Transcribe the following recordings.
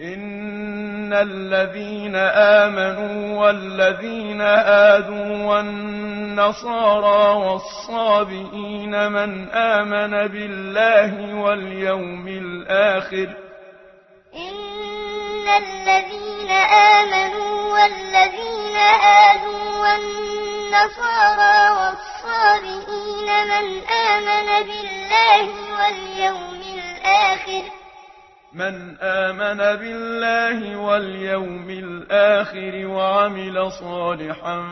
إن الذين آمنوا والذين آدوا والنصارى والصابئين من آمن بالله واليوم الآخر إن الذين آمنوا والذين آدوا والنصارى والصابئين من آمن بالله واليوم الآخر من آمن بالله واليوم الآخر وعمل صالحا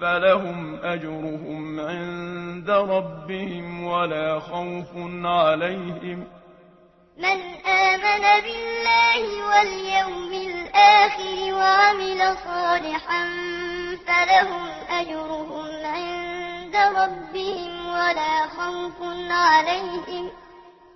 فلهم أجرهم عند ربهم ولا خوف عليهم. من آمن بالله واليوم الآخر وعمل صالحا فلهم أجرهم عند ربهم ولا خوف عليهم.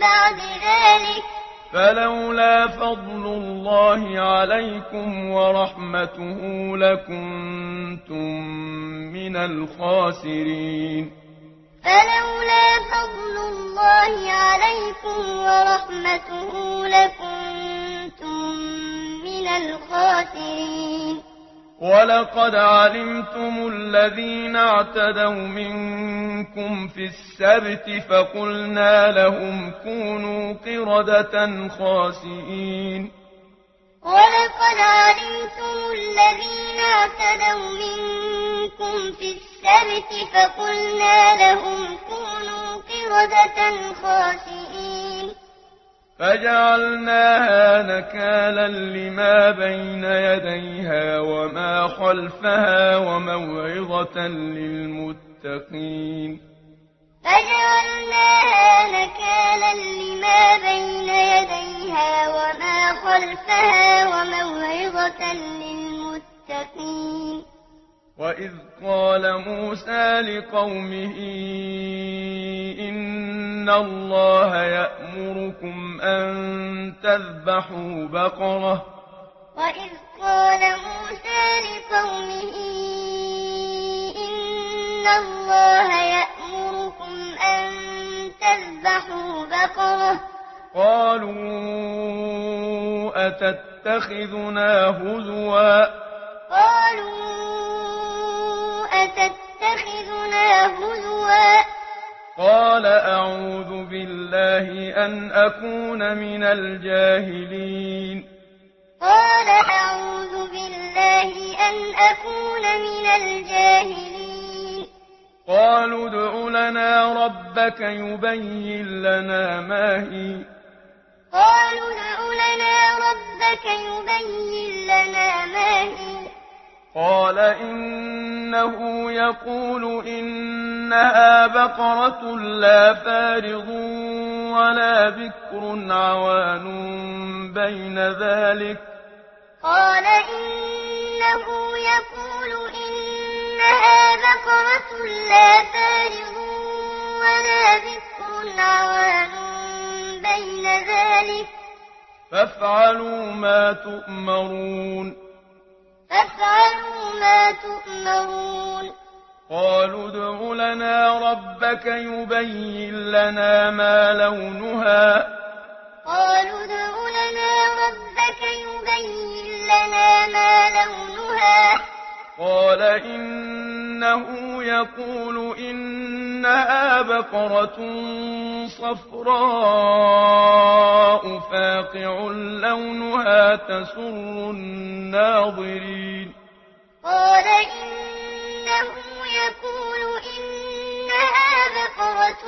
بعد ذلك فلولا فضل الله عليكم ورحمته لكنتم من الخاسرين فلولا فضل الله عليكم ورحمته لكنتم من الخاسرين ولقد علمتم الذين اعتدوا منكم في السبت فقلنا لهم كونوا قردة خاسئين ولقد علمتم الذين اعتدوا منكم في السبت فقلنا لهم كونوا قردة خاسئين فجعلناها نكالا لما بين يديها وما خلفها وموعظة للمتقين. فجعلناها نكالا لما بين يديها وما خلفها وموعظة للمتقين. وإذ قال موسى لقومه إن الله يأمركم أن تذبحوا بقرة وإذ قال موسى لقومه إن الله يأمركم أن تذبحوا بقرة قالوا أتتخذنا هزوا قالوا أتتخذنا هزوا قال أعوذ بالله أن أكون من الجاهلين. قال أعوذ بالله أن أكون من الجاهلين. قالوا ادع لنا ربك يبين لنا ما هي. قالوا ادع لنا ربك يبين لنا ما هي. قال إنه يقول إنها بقرة لا فارغ ولا بكر عوان بين ذلك. قال إنه يقول إنها بقرة لا فارغ ولا بكر عوان بين ذلك. فافعلوا ما تؤمرون. أفعلوا ما تؤمرون؟ قالوا ادع لنا ربك يبين لنا ما لونها. قالوا ادع لنا ربك يبين لنا ما لونها. قال إن أنه يقول إنها بقرة صفراء فاقع لونها تسر الناظرين. قال إنه يقول إنها بقرة